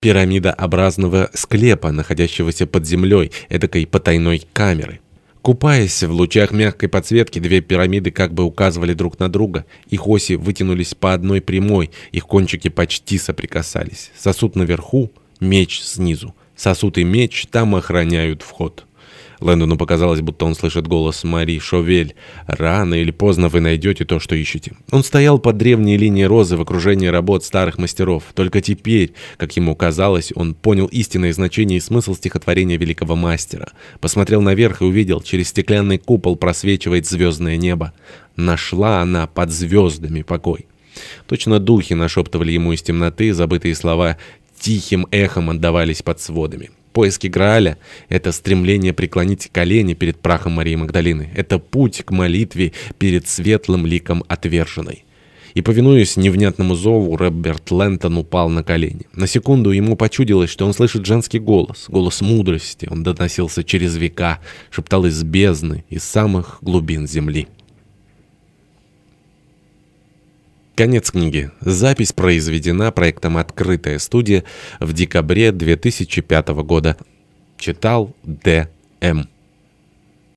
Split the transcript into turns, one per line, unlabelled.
пирамидообразного склепа, находящегося под землей, эдакой потайной камеры. Купаясь в лучах мягкой подсветки, две пирамиды как бы указывали друг на друга. Их оси вытянулись по одной прямой, их кончики почти соприкасались. Сосуд наверху, меч снизу. Сосуд и меч там охраняют вход. Лэндону показалось, будто он слышит голос Мари Шовель. «Рано или поздно вы найдете то, что ищете». Он стоял под древней линией розы в окружении работ старых мастеров. Только теперь, как ему казалось, он понял истинное значение и смысл стихотворения великого мастера. Посмотрел наверх и увидел, через стеклянный купол просвечивает звездное небо. Нашла она под звездами покой. Точно духи нашептывали ему из темноты забытые слова тихим эхом отдавались под сводами. Поиски Грааля — это стремление преклонить колени перед прахом Марии Магдалины. Это путь к молитве перед светлым ликом отверженной. И, повинуясь невнятному зову, Роберт Лэнтон упал на колени. На секунду ему почудилось, что он слышит женский голос, голос мудрости. Он доносился через века, шептал из бездны, из самых глубин земли. Конец книги. Запись произведена проектом «Открытая студия» в декабре 2005 года. Читал Д. М.